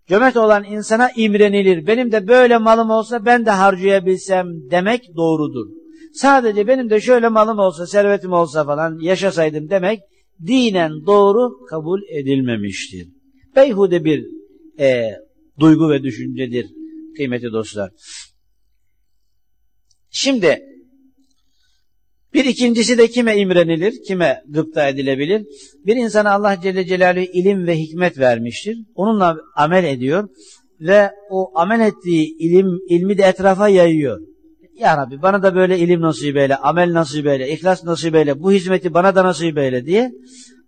[SPEAKER 1] Cömert olan insana imrenilir. Benim de böyle malım olsa ben de harcayabilsem demek doğrudur. Sadece benim de şöyle malım olsa, servetim olsa falan yaşasaydım demek dinen doğru kabul edilmemiştir. Beyhude bir e, duygu ve düşüncedir kıymetli dostlar. Şimdi bir ikincisi de kime imrenilir, kime gıpta edilebilir? Bir insana Allah Celle Celaluhu ilim ve hikmet vermiştir. Onunla amel ediyor ve o amel ettiği ilim, ilmi de etrafa yayıyor. Ya Rabbi bana da böyle ilim nasip eyle, amel nasip eyle, ihlas nasip eyle, bu hizmeti bana da nasip eyle diye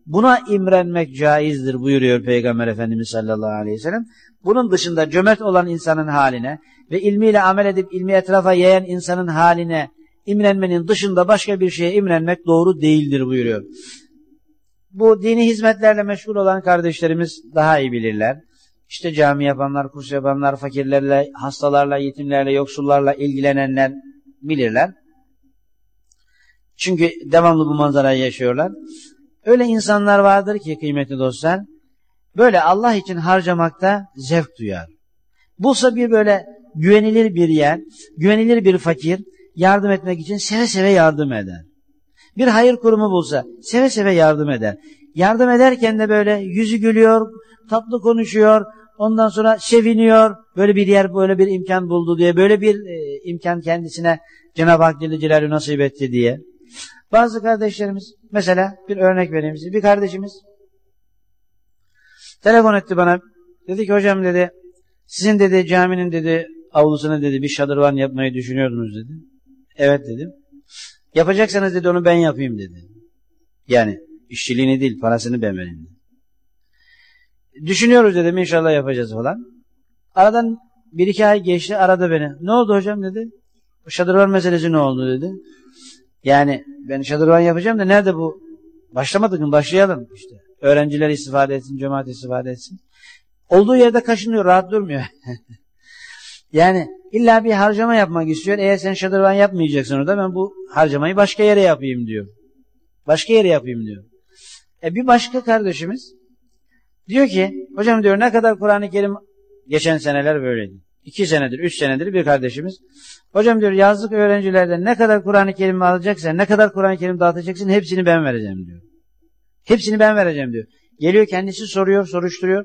[SPEAKER 1] buna imrenmek caizdir buyuruyor Peygamber Efendimiz sallallahu aleyhi ve sellem. Bunun dışında cömert olan insanın haline ve ilmiyle amel edip ilmi etrafa yayan insanın haline imrenmenin dışında başka bir şeye imrenmek doğru değildir buyuruyor. Bu dini hizmetlerle meşgul olan kardeşlerimiz daha iyi bilirler. İşte cami yapanlar, kurs yapanlar, fakirlerle, hastalarla, yetimlerle, yoksullarla ilgilenenler bilirler. Çünkü devamlı bu manzarayı yaşıyorlar. Öyle insanlar vardır ki kıymetli dostlar, böyle Allah için harcamakta zevk duyar. Bulsa bir böyle güvenilir bir yer, güvenilir bir fakir, yardım etmek için seve seve yardım eder. Bir hayır kurumu bulsa seve seve yardım eder. Yardım ederken de böyle yüzü gülüyor, tatlı konuşuyor, ondan sonra seviniyor. Böyle bir yer, böyle bir imkan buldu diye, böyle bir e, imkan kendisine Cenab-ı Hak Celle nasip etti diye. Bazı kardeşlerimiz, mesela bir örnek vereyim size. Bir kardeşimiz telefon etti bana. Dedi ki hocam dedi, sizin dedi caminin dedi avlusuna dedi bir şadırvan yapmayı düşünüyordunuz dedi. Evet dedim. Yapacaksanız dedi onu ben yapayım dedi. Yani işçiliğini değil parasını ben vereyim dedi. Düşünüyoruz dedim inşallah yapacağız falan. Aradan bir iki ay geçti aradı beni. Ne oldu hocam dedi. Bu şadırvan meselesi ne oldu dedi. Yani ben şadırvan yapacağım da nerede bu? Başlamadık mı? Başlayalım işte. Öğrenciler istifade etsin, cemaat istifade etsin. Olduğu yerde kaşınıyor, rahat durmuyor. yani illa bir harcama yapmak istiyor. Eğer sen şadırvan yapmayacaksın orada ben bu harcamayı başka yere yapayım diyor. Başka yere yapayım diyor. E bir başka kardeşimiz diyor ki hocam diyor ne kadar Kur'an-ı Kerim geçen seneler böyleydi. İki senedir, üç senedir bir kardeşimiz. Hocam diyor yazlık öğrencilerden ne kadar Kur'an-ı Kerim alacaksan, ne kadar Kur'an-ı Kerim dağıtacaksın hepsini ben vereceğim diyor. Hepsini ben vereceğim diyor. Geliyor kendisi soruyor, soruşturuyor.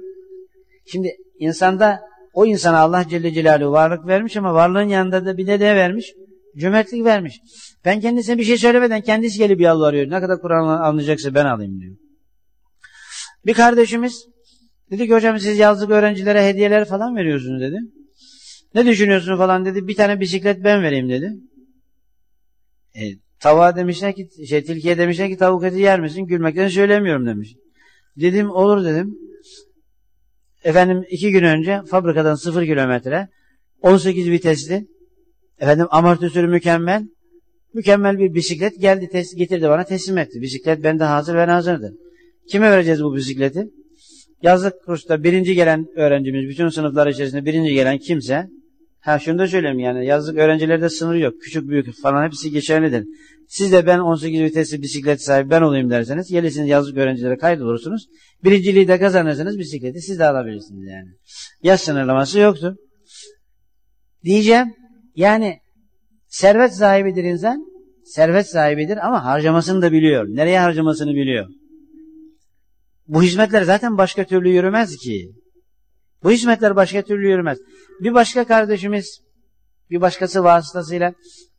[SPEAKER 1] Şimdi insanda o insana Allah Celle Celaluhu varlık vermiş ama varlığın yanında da bir de ne vermiş? Cömertlik vermiş. Ben kendisine bir şey söylemeden kendisi gelip yalvarıyor. Ne kadar Kur'an alınacaksa ben alayım diyor. Bir kardeşimiz dedi ki hocam siz yazlık öğrencilere hediyeler falan veriyorsunuz dedi. Ne düşünüyorsun falan dedi. Bir tane bisiklet ben vereyim dedi. E, tavuğa demişler ki, şey tilkiye demişler ki tavuk eti yer misin? Gülmekten söylemiyorum demiş. Dedim olur dedim. Efendim iki gün önce fabrikadan sıfır kilometre 18 vitesli efendim amortisörü mükemmel mükemmel bir bisiklet geldi tes getirdi bana teslim etti. Bisiklet bende hazır ben hazırdı. Kime vereceğiz bu bisikleti? Yazlık kursta birinci gelen öğrencimiz, bütün sınıflar içerisinde birinci gelen kimse Ha şunu da söyleyeyim yani yazlık öğrencilerde sınır yok. Küçük büyük falan hepsi geçerlidir. Siz de ben 18 vitesli bisiklet sahibi ben olayım derseniz gelirsiniz yazlık öğrencilere kaydolursunuz. Birinciliği de kazanırsanız bisikleti siz de alabilirsiniz yani. Yaş sınırlaması yoktur. Diyeceğim yani servet sahibidir insan. Servet sahibidir ama harcamasını da biliyor. Nereye harcamasını biliyor. Bu hizmetler zaten başka türlü yürümez ki. Bu hizmetler başka türlü yürümez. Bir başka kardeşimiz, bir başkası vasıtasıyla,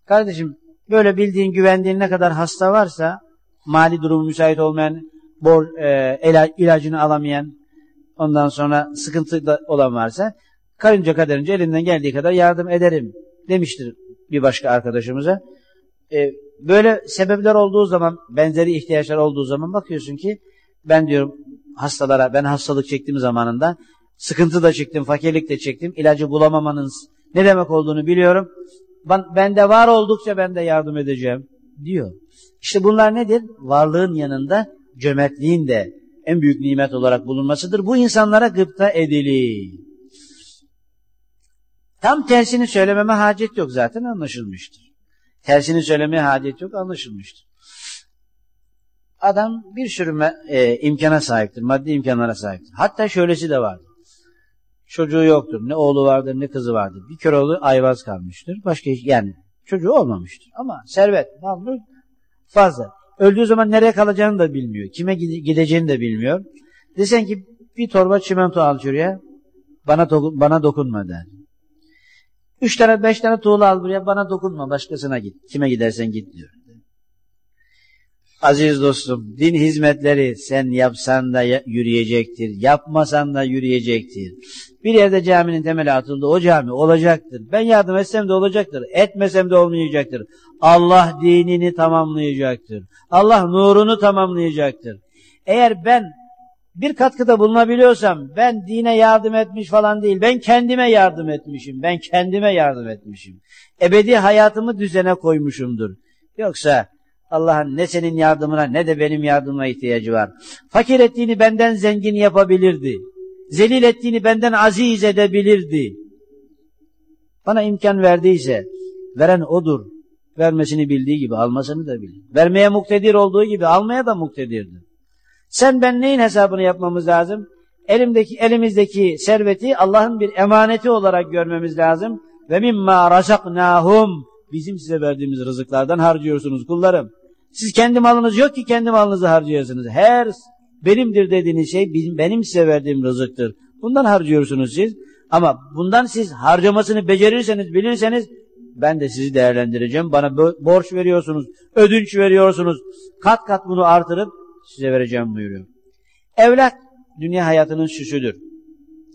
[SPEAKER 1] kardeşim böyle bildiğin, güvendiğin ne kadar hasta varsa, mali durumu müsait olmayan, bor, e, ilacını alamayan, ondan sonra sıkıntı olan varsa, karınca kaderince elinden geldiği kadar yardım ederim demiştir bir başka arkadaşımıza. E, böyle sebepler olduğu zaman, benzeri ihtiyaçlar olduğu zaman bakıyorsun ki, ben diyorum hastalara, ben hastalık çektiğim zamanında Sıkıntı da çektim, fakirlik de çektim. İlacı bulamamanın ne demek olduğunu biliyorum. Ben, bende var oldukça ben de yardım edeceğim diyor. İşte bunlar nedir? Varlığın yanında cömertliğin de en büyük nimet olarak bulunmasıdır. Bu insanlara gıpta edilir. Tam tersini söylememe hacet yok zaten anlaşılmıştır. Tersini söylemeye hacet yok anlaşılmıştır. Adam bir sürü e, imkana sahiptir, maddi imkanlara sahiptir. Hatta şöylesi de vardır. Çocuğu yoktur, ne oğlu vardır ne kızı vardır. Bir kör oğlu ayvaz kalmıştır. Başka hiç, yani çocuğu olmamıştır. Ama servet, mal, fazla. Öldüğü zaman nereye kalacağını da bilmiyor. Kime gideceğini de bilmiyor. Desen ki bir torba çimento al şuraya, bana, bana dokunma der. Üç tane beş tane tuğla al buraya bana dokunma başkasına git. Kime gidersen git diyor. Aziz dostum din hizmetleri sen yapsan da yürüyecektir. Yapmasan da yürüyecektir. Bir yerde caminin temeli atıldı o cami olacaktır. Ben yardım etsem de olacaktır. Etmesem de olmayacaktır. Allah dinini tamamlayacaktır. Allah nurunu tamamlayacaktır. Eğer ben bir katkıda bulunabiliyorsam ben dine yardım etmiş falan değil. Ben kendime yardım etmişim. Ben kendime yardım etmişim. Ebedi hayatımı düzene koymuşumdur. Yoksa Allah'ın ne senin yardımına ne de benim yardımıma ihtiyacı var. Fakir ettiğini benden zengin yapabilirdi. Zelil ettiğini benden aziz edebilirdi. Bana imkan verdiyse veren odur. Vermesini bildiği gibi almasını da bilir. Vermeye muktedir olduğu gibi almaya da muktedirdir. Sen ben neyin hesabını yapmamız lazım? Elimdeki elimizdeki serveti Allah'ın bir emaneti olarak görmemiz lazım. Ve mimma razaknahum bizim size verdiğimiz rızıklardan harcıyorsunuz kullarım. Siz kendi malınız yok ki kendi malınızı harcıyorsunuz. Her benimdir dediğiniz şey benim size verdiğim rızıktır. Bundan harcıyorsunuz siz. Ama bundan siz harcamasını becerirseniz, bilirseniz ben de sizi değerlendireceğim. Bana borç veriyorsunuz, ödünç veriyorsunuz. Kat kat bunu artırıp size vereceğim buyuruyor. Evlat dünya hayatının süsüdür.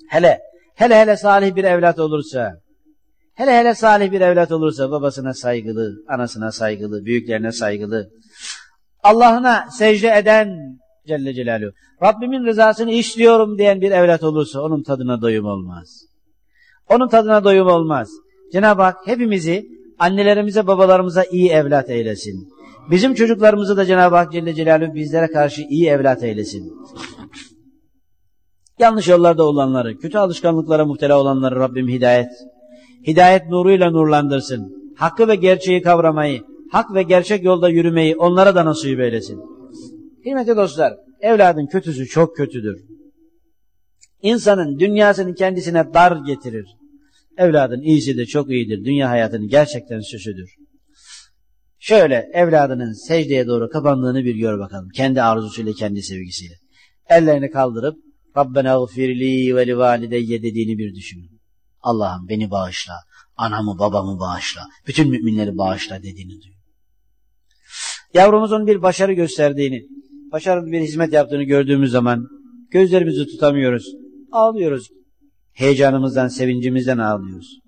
[SPEAKER 1] Hele, hele hele salih bir evlat olursa, hele hele salih bir evlat olursa babasına saygılı, anasına saygılı, büyüklerine saygılı, Allah'ına secde eden Celle Celaluhu, Rabbimin rızasını istiyorum diyen bir evlat olursa onun tadına doyum olmaz. Onun tadına doyum olmaz. Cenab-ı Hak hepimizi annelerimize, babalarımıza iyi evlat eylesin. Bizim çocuklarımızı da Cenab-ı Hak Celle Celaluhu bizlere karşı iyi evlat eylesin. Yanlış yollarda olanları, kötü alışkanlıklara muhtela olanları Rabbim hidayet. Hidayet nuruyla nurlandırsın. Hakkı ve gerçeği kavramayı, hak ve gerçek yolda yürümeyi onlara da nasip eylesin. Kıymetli dostlar, evladın kötüsü çok kötüdür. İnsanın dünyasını kendisine dar getirir. Evladın iyisi de çok iyidir. Dünya hayatının gerçekten süsüdür. Şöyle evladının secdeye doğru kapandığını bir gör bakalım. Kendi arzusuyla, kendi sevgisiyle. Ellerini kaldırıp Rabbena gfirli ve li valideyye dediğini bir düşün. Allah'ım beni bağışla, anamı babamı bağışla, bütün müminleri bağışla dediğini duyun. Yavrumuzun bir başarı gösterdiğini, başarılı bir hizmet yaptığını gördüğümüz zaman gözlerimizi tutamıyoruz, ağlıyoruz. Heyecanımızdan, sevincimizden ağlıyoruz.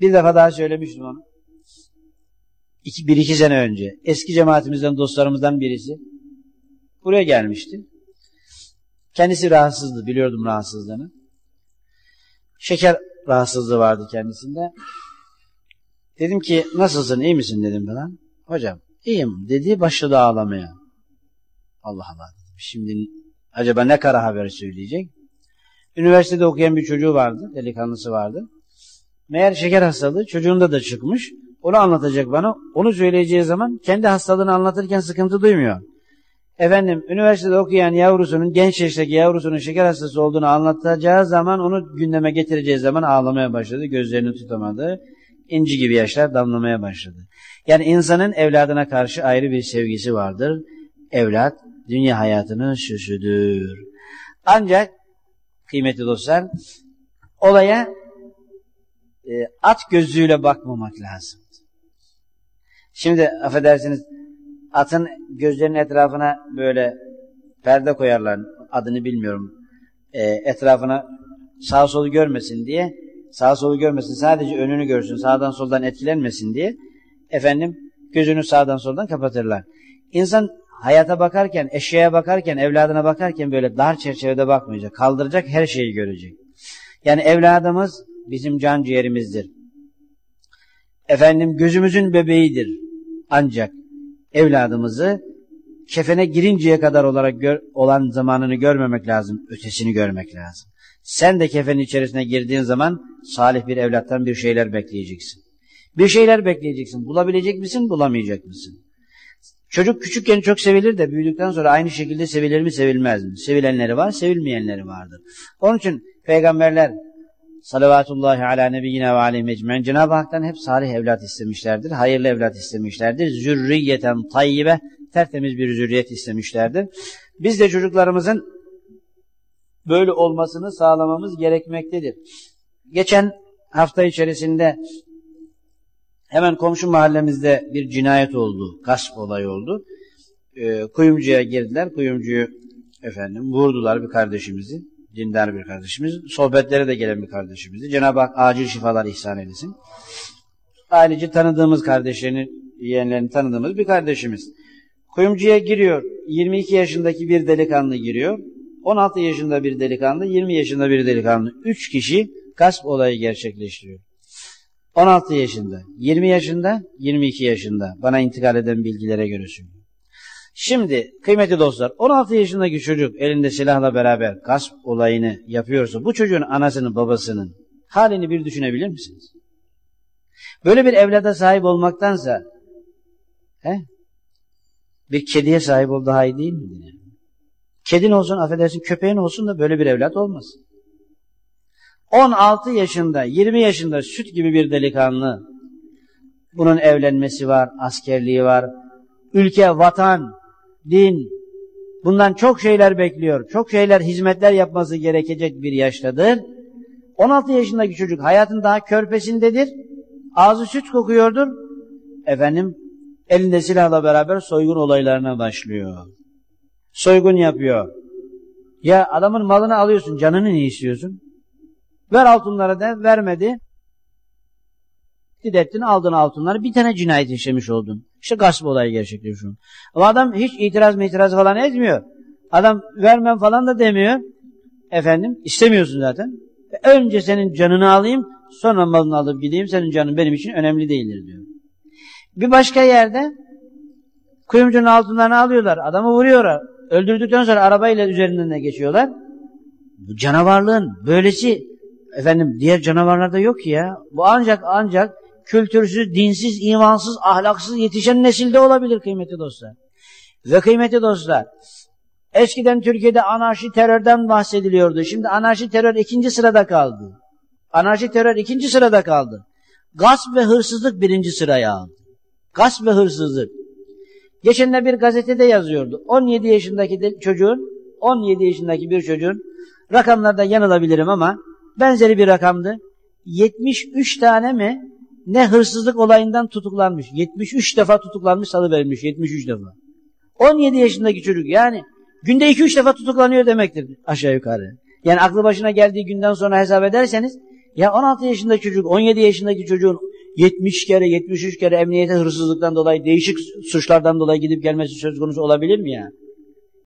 [SPEAKER 1] Bir defa daha söylemiştim onu iki, bir iki sene önce eski cemaatimizden dostlarımızdan birisi buraya gelmişti. Kendisi rahatsızdı, biliyordum rahatsızlığını. Şeker rahatsızlığı vardı kendisinde. Dedim ki nasılsın, iyi misin dedim falan. Hocam iyiyim dedi, başladı ağlamaya. Allah Allah. Şimdi acaba ne kara haber söyleyecek? Üniversitede okuyan bir çocuğu vardı, delikanlısı vardı. Meğer şeker hastalığı çocuğunda da çıkmış. Onu anlatacak bana. Onu söyleyeceği zaman kendi hastalığını anlatırken sıkıntı duymuyor. Efendim üniversitede okuyan yavrusunun, genç yaştaki yavrusunun şeker hastası olduğunu anlatacağı zaman onu gündeme getireceği zaman ağlamaya başladı. Gözlerini tutamadı. İnci gibi yaşlar damlamaya başladı. Yani insanın evladına karşı ayrı bir sevgisi vardır. Evlat dünya hayatının süsüdür. Ancak kıymetli dostlar olaya e, at gözüyle bakmamak lazım. Şimdi affedersiniz atın gözlerinin etrafına böyle perde koyarlar adını bilmiyorum. E, etrafına sağ solu görmesin diye sağ solu görmesin sadece önünü görsün sağdan soldan etkilenmesin diye efendim gözünü sağdan soldan kapatırlar. İnsan hayata bakarken, eşyaya bakarken, evladına bakarken böyle dar çerçevede bakmayacak. Kaldıracak her şeyi görecek. Yani evladımız bizim can ciğerimizdir. Efendim gözümüzün bebeğidir. Ancak evladımızı kefene girinceye kadar olarak gör, olan zamanını görmemek lazım. Ötesini görmek lazım. Sen de kefenin içerisine girdiğin zaman salih bir evlattan bir şeyler bekleyeceksin. Bir şeyler bekleyeceksin. Bulabilecek misin, bulamayacak mısın? Çocuk küçükken çok sevilir de büyüdükten sonra aynı şekilde sevilir mi sevilmez mi? Sevilenleri var, sevilmeyenleri vardır. Onun için peygamberler salavatullahi ala nebiyyine ve aleyhi mecmen Cenab-ı Hak'tan hep salih evlat istemişlerdir. Hayırlı evlat istemişlerdir. Zürriyeten tayyibe tertemiz bir zürriyet istemişlerdir. Biz de çocuklarımızın böyle olmasını sağlamamız gerekmektedir. Geçen hafta içerisinde hemen komşu mahallemizde bir cinayet oldu, gasp olayı oldu. E, kuyumcuya girdiler, kuyumcuyu efendim vurdular bir kardeşimizi, dindar bir kardeşimiz, sohbetlere de gelen bir kardeşimizi. Cenab-ı Hak acil şifalar ihsan edesin. Ailece tanıdığımız kardeşlerini, yeğenlerini tanıdığımız bir kardeşimiz. Kuyumcuya giriyor, 22 yaşındaki bir delikanlı giriyor, 16 yaşında bir delikanlı, 20 yaşında bir delikanlı. 3 kişi gasp olayı gerçekleştiriyor. 16 yaşında, 20 yaşında, 22 yaşında. Bana intikal eden bilgilere göre söylüyorum. Şimdi kıymetli dostlar 16 yaşındaki çocuk elinde silahla beraber gasp olayını yapıyorsa bu çocuğun anasının babasının halini bir düşünebilir misiniz? Böyle bir evlada sahip olmaktansa he, bir kediye sahip ol daha iyi değil mi? Kedin olsun affedersin köpeğin olsun da böyle bir evlat olmasın. 16 yaşında, 20 yaşında süt gibi bir delikanlı. Bunun evlenmesi var, askerliği var. Ülke, vatan, din, bundan çok şeyler bekliyor. Çok şeyler, hizmetler yapması gerekecek bir yaştadır. 16 yaşındaki çocuk hayatın daha körpesindedir. Ağzı süt kokuyordur. Efendim, elinde silahla beraber soygun olaylarına başlıyor. Soygun yapıyor. Ya adamın malını alıyorsun, canını ne istiyorsun? Ver altınları da vermedi. Didettin aldın altınları bir tane cinayet işlemiş oldun. İşte gasp olayı gerçekleşiyor. Ama adam hiç itiraz mı itiraz falan etmiyor. Adam vermem falan da demiyor. Efendim istemiyorsun zaten. Önce senin canını alayım sonra malını alıp gideyim senin canın benim için önemli değildir diyor. Bir başka yerde kuyumcunun altınlarını alıyorlar. Adamı vuruyorlar. Öldürdükten sonra arabayla üzerinden de geçiyorlar. Bu canavarlığın böylesi efendim diğer canavarlarda yok ya. Bu ancak ancak kültürsüz, dinsiz, imansız, ahlaksız yetişen nesilde olabilir kıymetli dostlar. Ve kıymetli dostlar, eskiden Türkiye'de anarşi terörden bahsediliyordu. Şimdi anarşi terör ikinci sırada kaldı. Anarşi terör ikinci sırada kaldı. Gasp ve hırsızlık birinci sıraya aldı. Gasp ve hırsızlık. Geçen de bir gazetede yazıyordu. 17 yaşındaki çocuğun, 17 yaşındaki bir çocuğun, rakamlarda yanılabilirim ama benzeri bir rakamdı. 73 tane mi ne hırsızlık olayından tutuklanmış. 73 defa tutuklanmış salıverilmiş 73 defa. 17 yaşındaki çocuk yani günde 2-3 defa tutuklanıyor demektir aşağı yukarı. Yani aklı başına geldiği günden sonra hesap ederseniz ya 16 yaşındaki çocuk 17 yaşındaki çocuğun 70 kere 73 kere emniyete hırsızlıktan dolayı değişik suçlardan dolayı gidip gelmesi söz konusu olabilir mi ya?